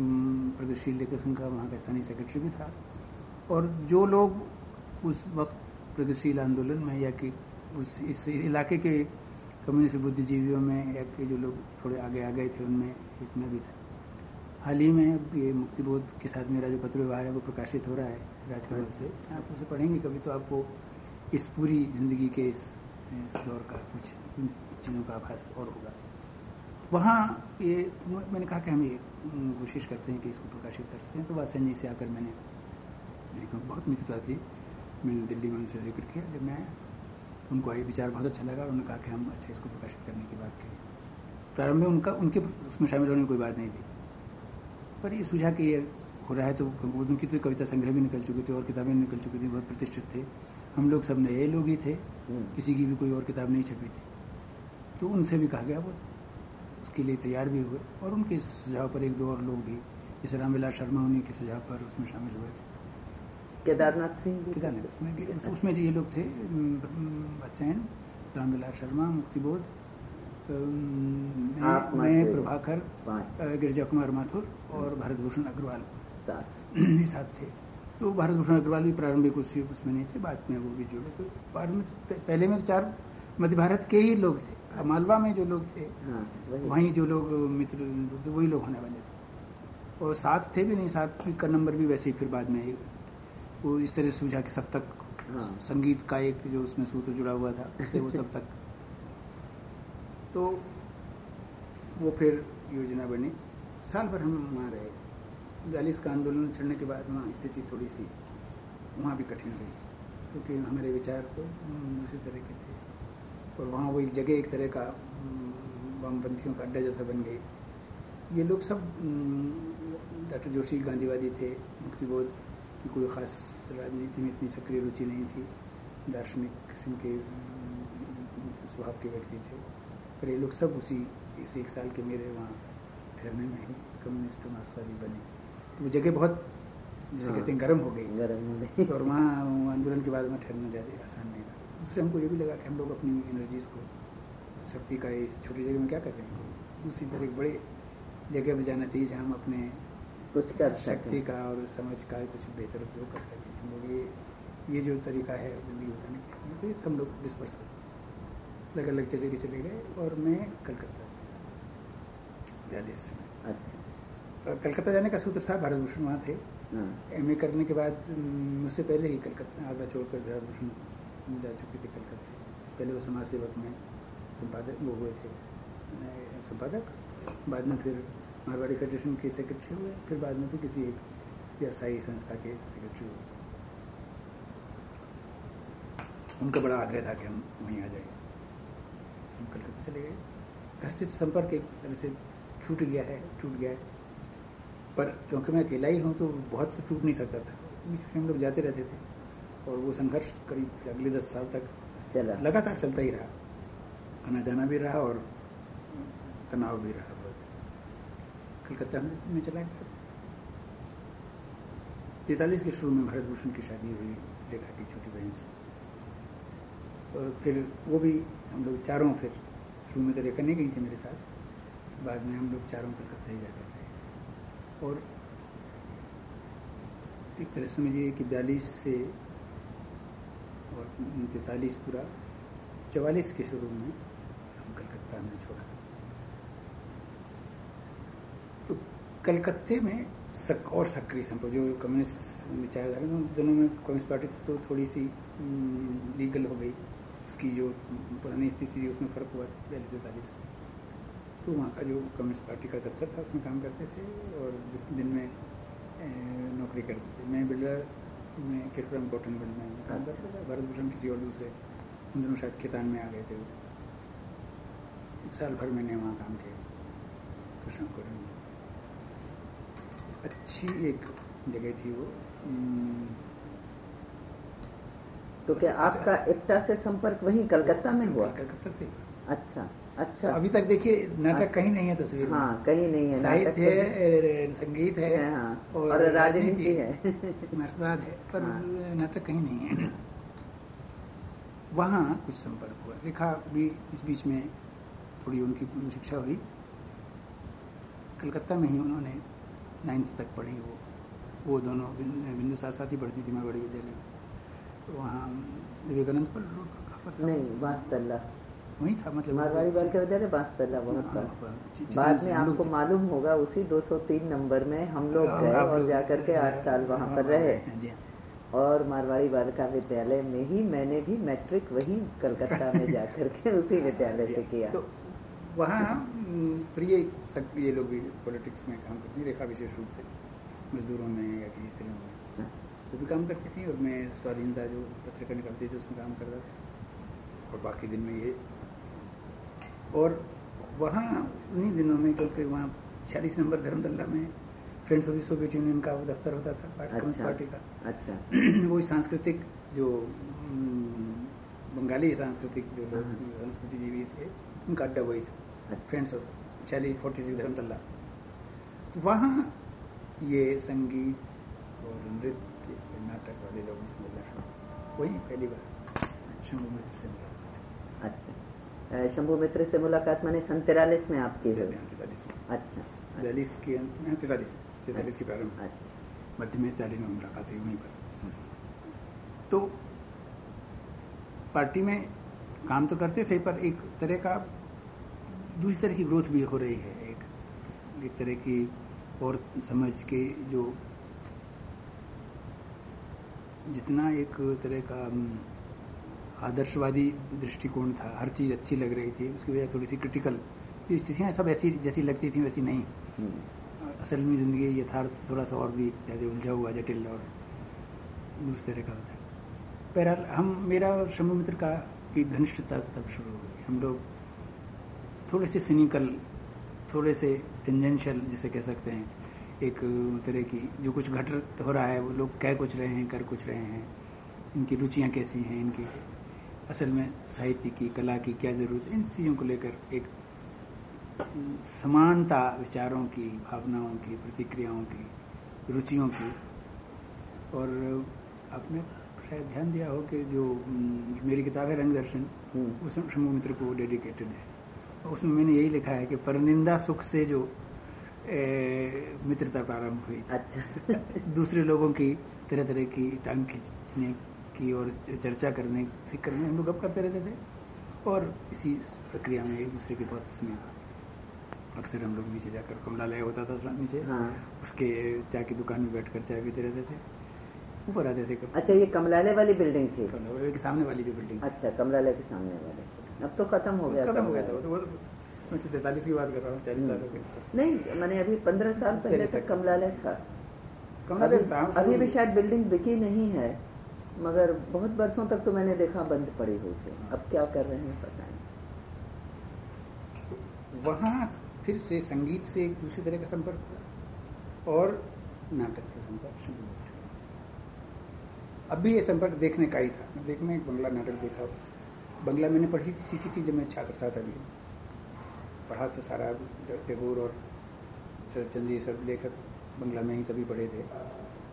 प्रगतिशील लेखक संघ का वहाँ का स्थानीय सेक्रेटरी भी था। और जो लोग उस वक्त प्रगतिशील आंदोलन में या कि उस इस इलाके के कम्युनिस्ट बुद्धिजीवियों में या कि जो लोग थोड़े आगे आ गए थे उनमें एक मैं भी था। हाल ही में ये मुक्तिबोध के साथ मेरा जो पत्र व्यवहार है वो प्रकाशित हो रहा है राजकमल से। आप उसे पढ़ेंगे कभी तो आपको इस पूरी ज़िंदगी के इस, इस दौर का कुछ चीज़ों का आभास और होगा। वहाँ ये मैंने कहा कि हम ये कोशिश करते हैं कि इसको प्रकाशित कर सकें तो वासन जी से आकर मैंने मेरी को बहुत मित्रता थी। मैंने दिल्ली में उनसे ज़िक्र किया। जब मैं उनको ये विचार बहुत अच्छा लगा और उन्होंने कहा कि हम अच्छा इसको प्रकाशित करने की बात करें। प्रारंभ में उनका उनके उसमें शामिल होने की कोई बात नहीं थी। पर ये सूझा कि ये हो रहा है तो उनकी तो कविता संग्रह भी निकल चुके थे और किताबें निकल चुकी थी बहुत प्रतिष्ठित थे। हम लोग सब नए लोग ही थे। हम्म, किसी की भी कोई और किताब नहीं छपी थी। तो उनसे भी कहा गया वो उसके लिए तैयार भी हुए और उनके सुझाव पर एक दो और लोग भी जैसे रामविलास शर्मा उन्हीं के सुझाव पर उसमें शामिल हुए थे। केदारनाथ सिंह केदारनाथ उसमें उस- उसमें जो ये लोग थे बच्चैन रामविलास शर्मा मुक्तिबोध मैं, मैं प्रभाकर गिरजा कुमार माथुर और भरत भूषण अग्रवाल साथ साथ थे। तो भारत भूषण अग्रवाल भी प्रारंभिक उस उसमें नहीं थे बाद में वो भी जुड़े। तो बाद में पहले में तो चार मध्य भारत के ही लोग थे। अच्छा। मालवा में जो लोग थे हाँ, वहीं। जो लोग मित्र वही लोग होने वाले थे। और साथ थे भी नहीं साथ का नंबर भी वैसे ही फिर बाद में वो इस तरह सूझा कि सब तक हाँ। संगीत का एक जो उसमें सूत्र जुड़ा हुआ था उससे वो सब तक। तो वो फिर योजना बनी। साल भर हम वहाँ रहे। चालीस का आंदोलन चढ़ने के बाद वहाँ स्थिति थोड़ी सी वहाँ भी कठिन हुई क्योंकि हमारे विचार तो दूसरी तरह के थे। और वहाँ वो एक जगह एक तरह का वामपंथियों का अड्डा जैसा बन गई। ये लोग सब डॉक्टर जोशी गांधीवादी थे मुक्तिबोध। की कोई ख़ास राजनीति में इतनी सक्रिय रुचि नहीं थी। दार्शनिक किस्म के स्वभाव के व्यक्ति थे। पर ये लोग सब उसी इस एक साल के मेरे वहाँ ठहरने में ही कम्युनिस्ट मार्क्सवादी बने। तो वो जगह बहुत जैसे कहते हैं गर्म हो गई। गर्म हो गई। और वहाँ आंदोलन के बाद वहाँ ठहरना ज़्यादा आसान नहीं था। उससे हमको ये भी लगा कि हम लोग अपनी एनर्जीज को शक्ति का इस छोटी जगह में क्या कर रहे हैं? दूसरी तरह एक बड़े जगह पर जाना चाहिए जहाँ हम अपने कुछ कर शक्ति का और समझ का कुछ बेहतर उपयोग कर सकें। हम लोग ये ये जो तरीका है ज़िंदगी बताने का तो हम लोग डिस्पर्स अलग अलग चले के चले गए और मैं कलकत्ता। अच्छा। कलकत्ता जाने का सूत्र था भारत भूषण वहाँ थे। एम हाँ। करने के बाद मुझसे पहले ही कलकत्ता आगरा छोड़कर भारत भूषण जा चुके थे कलकत्ते। पहले वो समाज सेवक में संपादक वो हुए थे। संपादक बाद में फिर मारवाड़ी फेडरेशन के सेक्रेटरी हुए फिर बाद में फिर किसी एक व्यवसायी संस्था के सेक्रेटरी हुए। उनका बड़ा आग्रह था कि हम वहीं आ जाए। हम कलकत्ता चले गए। घर से तो संपर्क एक तरह से छूट गया है टूट गया है। पर क्योंकि मैं अकेला ही हूँ तो बहुत से टूट नहीं सकता था। बीच में हम लोग जाते रहते थे और वो संघर्ष करीब अगले दस साल तक चला। लगातार चलता ही रहा। आना जाना भी रहा और तनाव भी रहा। कलकत्ता में चला गया तैतालीस के शुरू में भरत भूषण की शादी हुई रेखा की छोटी बहन से। और फिर वो भी हम लोग चारों फिर शुरू में तो रेखा नहीं गई थी मेरे साथ, बाद में हम लोग चारों कलकत्ता ही जाकर और एक तरह समझिए कि बयालीस से और तैतालीस पूरा, चवालीस के शुरू में हम कलकत्ता में छोड़ा तो कलकत्ते में सक और सक्रिय संपर्क जो कम्युनिस्ट विचारधारा दोनों में कम्युनिस्ट पार्टी तो थोड़ी सी लीगल हो गई। उसकी जो पुरानी स्थिति थी उसमें फ़र्क हुआ बयालीस तैतालीस तो वहाँ का जो कम्युनिस्ट पार्टी का दफ्तर था उसमें काम करते थे और जिस दिन में नौकरी करते थे। मैं बिल्डर में किरपुरम कॉटन मिल में काम करता था। भरत भूषण किसी और दूसरे उन दिनों शायद खेतान में आ गए थे। वो एक साल भर मैंने वहाँ काम किया कृष्ण कॉटन में अच्छी एक जगह थी वो। तो क्या आपका एकता से संपर्क वहीं कलकत्ता में हुआ? कलकत्ता से। अच्छा अच्छा। अभी तक देखिए नाटक अच्छा। कहीं नहीं है तस्वीर हाँ कहीं नहीं है साहित्य है संगीत है हाँ, और, राजनीति है। नरसवाद है पर हाँ। नाटक कहीं नहीं है। वहाँ कुछ संपर्क हुआ। रेखा भी इस बीच में थोड़ी उनकी शिक्षा हुई। कलकत्ता में ही उन्होंने नाइन्थ तक पढ़ी वो। वो दोनों बिंदु साथ साथ ही पढ़ती थी मैं बड़े विद्यालय तो वहाँ विवेकानंद पर रोड नहीं वास्तल्ला वही था मतलब मारवाड़ी बाल के विद्यालय बांसतला बहुत हाँ, पास हाँ, बाद में आपको मालूम होगा उसी 203 नंबर में हम लोग हाँ, गए और जाकर के आठ साल वहाँ पर रहे। और मारवाड़ी बालिका विद्यालय में ही मैंने भी मैट्रिक वही कलकत्ता में जाकर के उसी विद्यालय से किया। तो वहाँ प्रिय ये लोग भी पॉलिटिक्स में काम करती रेखा विशेष रूप से। मजदूरों में या किसी स्त्रियों में। वो भी काम करती थी और मैं स्वाधीनता जो पत्रिका निकलती थी उसमें काम करता था। और बाकी दिन में ये। और वहाँ उन्हीं दिनों में क्योंकि वहाँ छियालीस नंबर धर्मतल्ला में friends of the Soviet Union का वो दफ्तर होता था कम्युनिस्ट अच्छा, पार्टी का। अच्छा। वो सांस्कृतिक जो बंगाली सांस्कृतिक जो लोग हाँ। संस्कृति जीवी थे उनका अड्डा वही था। फ्रेंड्स ऑफ़ छियालीस फोर्टी सिक्स धर्मतल्ला तो वहाँ ये संगीत और नृत्य नाटक वाले लोग इसमें वही पहली बार शंभु मित्र से मिला अच्छा। शंभु मित्र से मुलाकात मैंने सन तिरालीस में आपकी तैतालीस में। अच्छा। बयालीस के अंत में तैतालीस तैतालीस के प्रारंभ। अच्छा। मध्य में चालीस में मुलाकात हुई वहीं पर। तो पार्टी में काम तो करते थे पर एक तरह का दूसरी तरह की ग्रोथ भी हो रही है एक एक तरह की और समझ के जो जितना एक तरह का आदर्शवादी दृष्टिकोण था हर चीज़ अच्छी लग रही थी उसकी वजह थोड़ी सी क्रिटिकल स्थितियाँ सब ऐसी जैसी लगती थी वैसी नहीं। हम्म, असल में ज़िंदगी यथार्थ थोड़ा सा और भी ज़्यादा उलझा हुआ जटिल और दूसरे तरह का होता है बहरहाल हम मेरा और शंभु मित्र का की घनिष्ठता तब शुरू हो गई। हम लोग थोड़े से सिनिकल थोड़े से टेंजेंशियल जिसे कह सकते हैं एक तरह की जो कुछ घट हो रहा है वो लोग कह कुछ रहे हैं कर कुछ रहे हैं इनकी रुचियाँ कैसी हैं इनकी असल में साहित्य की कला की क्या ज़रूरत है इन चीज़ों को लेकर एक समानता विचारों की भावनाओं की प्रतिक्रियाओं की रुचियों की और आपने शायद ध्यान दिया हो कि जो मेरी किताब है रंग दर्शन हम्म, वो शंभु मित्र को डेडिकेटेड है। उसमें मैंने यही लिखा है कि परनिंदा सुख से जो ए, मित्रता प्रारंभ हुई अच्छा। दूसरे लोगों की तरह तरह की टांग खींचने की और चर्चा करने से करने हम लोग अब करते रहते थे। और इसी प्रक्रिया में एक दूसरे के बहुत में अक्सर हम लोग नीचे जाकर कमला कमलालय होता था नीचे। हाँ। उसके चाय की दुकान में बैठकर चाय पीते रहते थे। ऊपर आते थे कब अच्छा ये कमलाले वाली बिल्डिंग थी। कमलालय के सामने वाली जो बिल्डिंग अच्छा कमलाले के सामने वाले। अब तो खत्म हो गया खत्म हो गया सब वो तो मैं तो तैतालीस की बात कर रहा हूँ चालीस साल हो नहीं मैंने अभी पंद्रह साल पहले तक। कमलालय था। कमलालय अभी, था अभी भी। शायद बिल्डिंग बिकी नहीं है मगर बहुत बरसों तक तो मैंने देखा बंद पड़ी हुई थी। अब क्या कर रहे हैं पता नहीं। तो वहाँ फिर से संगीत से एक दूसरी तरह का संपर्क हुआ और नाटक से संपर्क शुरू हुआ। अब भी ये संपर्क देखने का ही था। मैं देखने एक बंगला नाटक देखा। बंगला मैंने पढ़ी थी सीखी थी जब मैं छात्र था तभी। पढ़ा तो सारा टैगोर और शरदचंद्र ये सब लेखक बंगला में ही तभी पढ़े थे।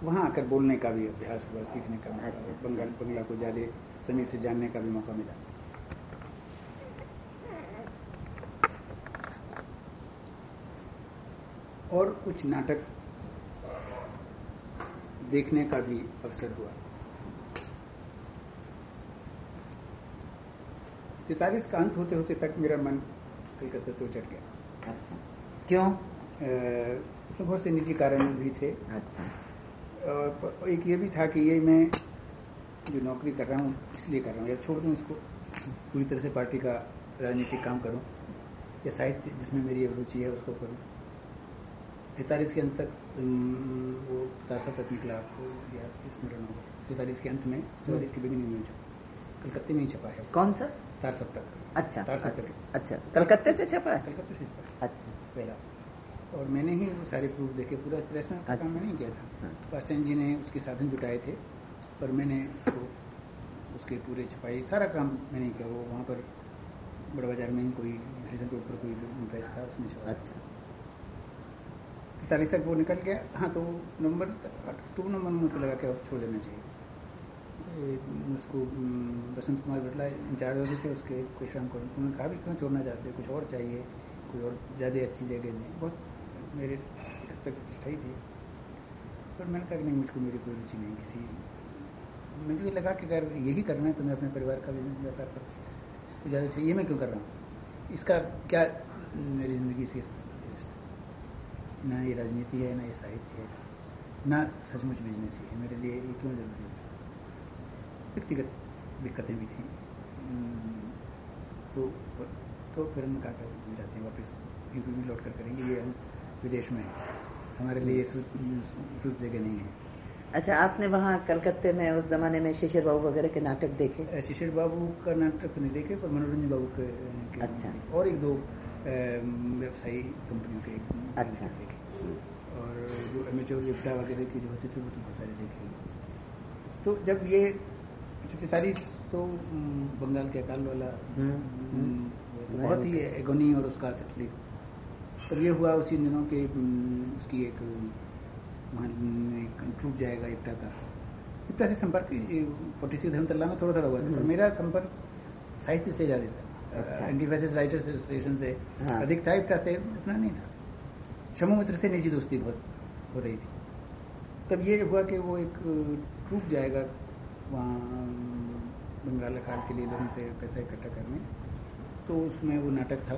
वहाँ आकर बोलने का भी अभ्यास हुआ सीखने का मौका अच्छा। बंगाल बंगला को ज़्यादा समीप से जानने का भी मौका मिला। और कुछ नाटक देखने का भी अवसर हुआ। तैतालीस का अंत होते होते तक मेरा मन कलकत्ता से उचट गया। अच्छा। क्यों? उसमें बहुत से निजी कारण भी थे। अच्छा। और एक ये भी था कि ये मैं जो नौकरी कर रहा हूँ इसलिए कर रहा हूँ। या छोड़ दूँ इसको पूरी तरह से पार्टी का राजनीतिक काम करूँ या साहित्य जिसमें मेरी रुचि है उसको करूँ। तैतालीस के अंत तक वो तारसा तक निकला आपको याद स्मरण होगा। तैतालीस के अंत में चौवालीस की बिगिनिंग में छपा। कलकत्ते में ही छपा है। कौन सा? तार सप्तक। अच्छा तार अच्छा, सप्तक अच्छा। कलकत्ते से छपा है? कलकत्ते से छपा अच्छा। पहला। और मैंने ही वो सारे प्रूफ देखे पूरा प्रेस में का काम अच्छा। मैंने ही किया था। हाँ। पासचंद जी ने उसके साधन जुटाए थे पर मैंने उसको उसके पूरे छपाई सारा काम मैंने ही किया। वो वहाँ पर बड़ा बाज़ार में ही कोई हरिशन रोड पर कोई प्रेस था उसमें छपा अच्छा। तैतालीस तक वो निकल गया। हाँ तो नवंबर अक्टूबर नवंबर में मुझको लगा कि अब छोड़ देना चाहिए। उसको बसंत कुमार बिरला इंचार्ज होते थे, उसके कोई शाम को उन्होंने कहा भी, क्यों छोड़ना चाहते हो? कुछ और चाहिए, कोई और ज़्यादा अच्छी जगह दें। बहुत मेरे हद तक प्रतिष्ठा ही थी। पर मैंने कहा कि नहीं, मुझको मेरी कोई रुचि नहीं, किसी मुझे लगा कि अगर यही करना है तो मैं अपने परिवार का भी व्यापार कर, ज़्यादा चाहिए ये मैं क्यों कर रहा हूँ? इसका क्या, मेरी ज़िंदगी से ना ये राजनीति है, ना ये साहित्य है, ना सचमुच बिज़नेस ही है, मेरे लिए ये क्यों ज़रूरी है? व्यक्तिगत दिक्कतें भी थी हम्म, तो तो फिर हम कहा जाते हैं वापस यूपी में लौट कर करेंगे ये हम विदेश में हैं। हमारे लिए ये जगह नहीं है अच्छा आपने वहाँ कलकत्ते में उस जमाने में शिशिर बाबू वगैरह के नाटक देखे शिशिर बाबू का नाटक तो नहीं देखे पर मनोरंजन बाबू के, के अच्छा। और एक दो व्यवसायी कंपनियों के अच्छा। देखे और जो एमेचोर वगैरह की जो होती थी वो तो बहुत सारे देखे तो जब ये अच्छा, सारी तो हम्म, बंगाल के अकाल वाला हम्म, हम्म, बहुत ही एगोनी और उसका तकलीफ़ तब ये हुआ उसी दिनों के उसकी एक वहाँ टूट जाएगा इप्टा का। इप्टा से संपर्क फोर्टी सिक्स धर्मतला में थोड़ा थोड़ा हुआ था पर मेरा संपर्क साहित्य से ज़्यादा था। अच्छा। एंटी फैसिस राइटर्स एसोसिएशन से हाँ। अधिक था इप्टा से इतना नहीं था। शमू मित्र से निजी दोस्ती बहुत हो रही थी। तब ये हुआ कि वो एक टूट जाएगा वहाँ बंगाल काल के लिए धन से पैसा इकट्ठा करने। तो उसमें वो नाटक था।